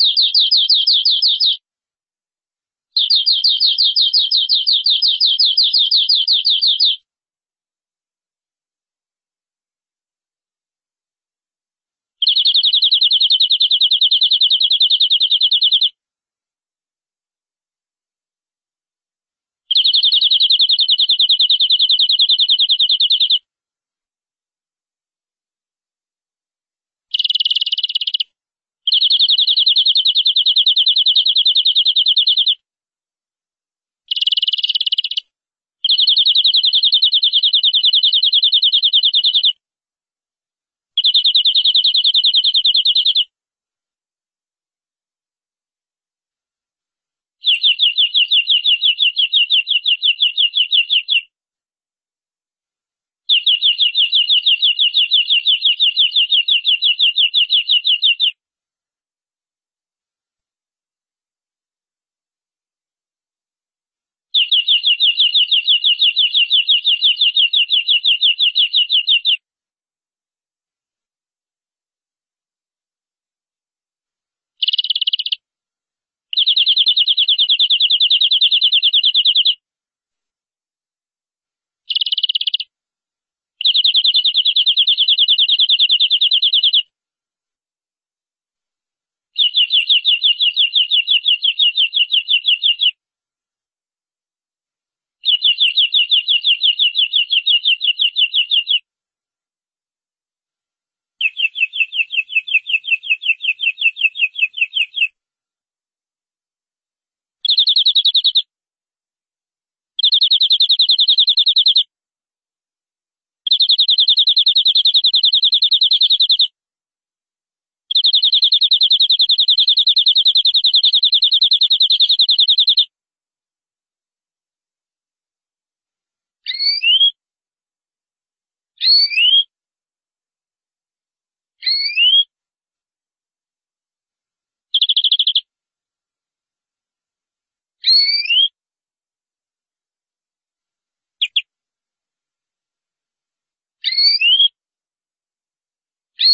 って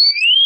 Thank you.